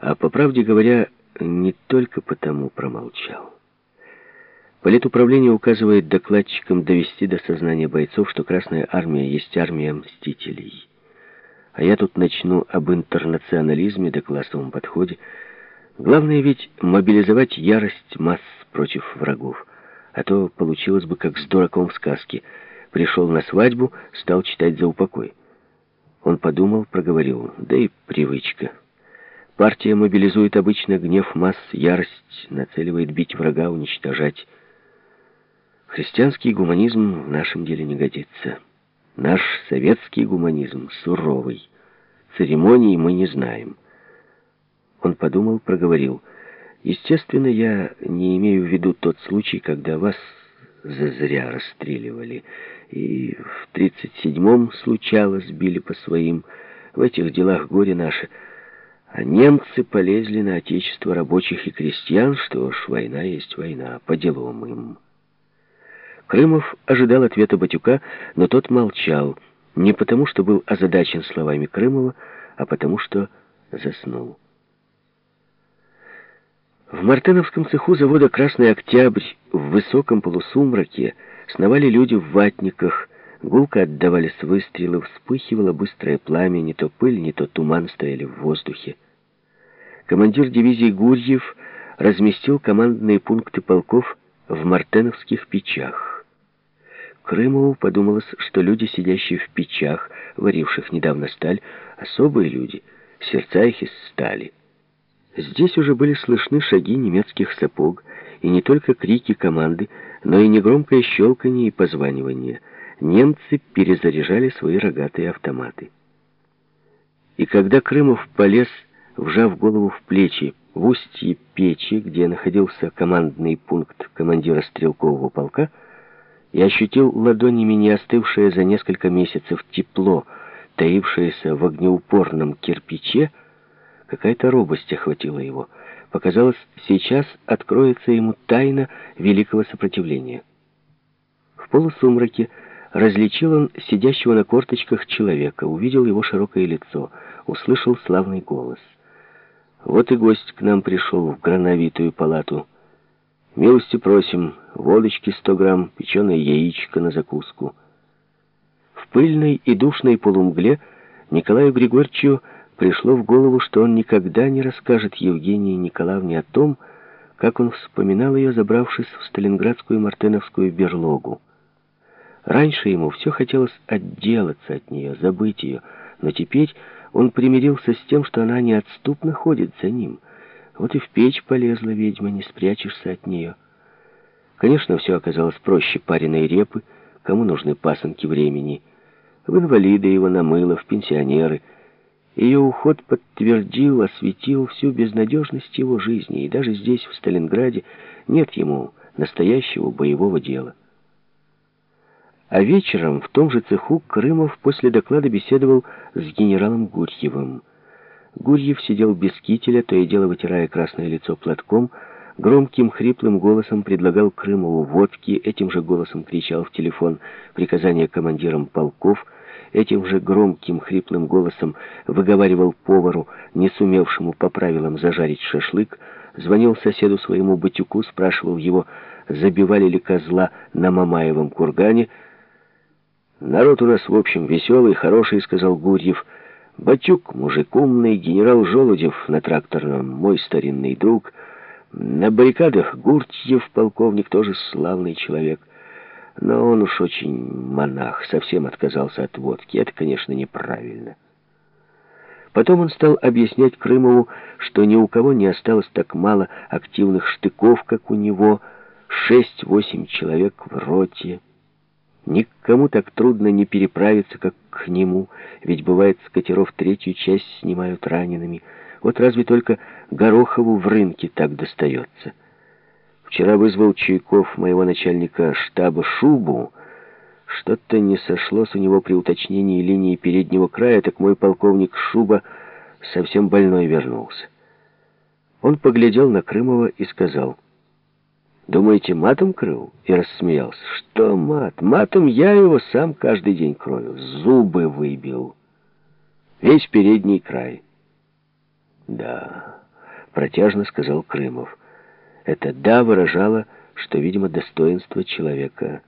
а, по правде говоря, не только потому промолчал. Политуправление указывает докладчикам довести до сознания бойцов, что Красная Армия есть армия мстителей. А я тут начну об интернационализме да классовом подходе. Главное ведь мобилизовать ярость масс против врагов. А то получилось бы как с дураком в сказке. Пришел на свадьбу, стал читать за упокой. Он подумал, проговорил, да и привычка. Партия мобилизует обычно гнев масс, ярость, нацеливает бить врага, уничтожать. Христианский гуманизм в нашем деле не годится. Наш советский гуманизм суровый. Церемоний мы не знаем. Он подумал, проговорил. Естественно, я не имею в виду тот случай, когда вас зазря расстреливали. И в тридцать седьмом случалось, били по своим. В этих делах горе наше — а немцы полезли на отечество рабочих и крестьян, что ж, война есть война, по делам им. Крымов ожидал ответа Батюка, но тот молчал, не потому что был озадачен словами Крымова, а потому что заснул. В Мартеновском цеху завода «Красный Октябрь» в высоком полусумраке сновали люди в ватниках, Гулко отдавались выстрелы, вспыхивало быстрое пламя, не то пыль, не то туман стояли в воздухе. Командир дивизии Гурьев разместил командные пункты полков в мартеновских печах. Крымову подумалось, что люди, сидящие в печах, варивших недавно сталь, особые люди, сердца их из стали. Здесь уже были слышны шаги немецких сапог, и не только крики команды, но и негромкое щелканье и позванивание — немцы перезаряжали свои рогатые автоматы. И когда Крымов полез, вжав голову в плечи, в устье печи, где находился командный пункт командира стрелкового полка, и ощутил ладонями не остывшее за несколько месяцев тепло, таившееся в огнеупорном кирпиче, какая-то робость охватила его. Показалось, сейчас откроется ему тайна великого сопротивления. В полусумраке Различил он сидящего на корточках человека, увидел его широкое лицо, услышал славный голос. «Вот и гость к нам пришел в грановитую палату. Милости просим, водочки сто грамм, печеное яичко на закуску». В пыльной и душной полумгле Николаю Григорьевичу пришло в голову, что он никогда не расскажет Евгении Николаевне о том, как он вспоминал ее, забравшись в сталинградскую мартеновскую берлогу. Раньше ему все хотелось отделаться от нее, забыть ее, но теперь он примирился с тем, что она неотступно ходит за ним. Вот и в печь полезла ведьма, не спрячешься от нее. Конечно, все оказалось проще пареной репы, кому нужны пасынки времени. В инвалиды его намыло, в пенсионеры. Ее уход подтвердил, осветил всю безнадежность его жизни, и даже здесь, в Сталинграде, нет ему настоящего боевого дела. А вечером в том же цеху Крымов после доклада беседовал с генералом Гурьевым. Гурьев сидел без кителя, то и дело вытирая красное лицо платком, громким хриплым голосом предлагал Крымову водки, этим же голосом кричал в телефон приказания командирам полков, этим же громким хриплым голосом выговаривал повару, не сумевшему по правилам зажарить шашлык, звонил соседу своему Батюку, спрашивал его, забивали ли козла на Мамаевом кургане, «Народ у нас, в общем, веселый, хороший», — сказал Гурьев. «Батюк, мужик умный, генерал Желудев на тракторном, мой старинный друг. На баррикадах Гуртьев, полковник, тоже славный человек. Но он уж очень монах, совсем отказался от водки. Это, конечно, неправильно». Потом он стал объяснять Крымову, что ни у кого не осталось так мало активных штыков, как у него, шесть-восемь человек в роте. Никому так трудно не переправиться, как к нему, ведь бывает, с катеров третью часть снимают ранеными. Вот разве только Горохову в рынке так достается. Вчера вызвал Чуйков, моего начальника штаба, Шубу. Что-то не сошлось у него при уточнении линии переднего края, так мой полковник Шуба совсем больной вернулся. Он поглядел на Крымова и сказал... Думаете, матом крыл?» И рассмеялся. «Что мат? Матом я его сам каждый день крою. Зубы выбил. Весь передний край». «Да, протяжно сказал Крымов. Это «да» выражало, что, видимо, достоинство человека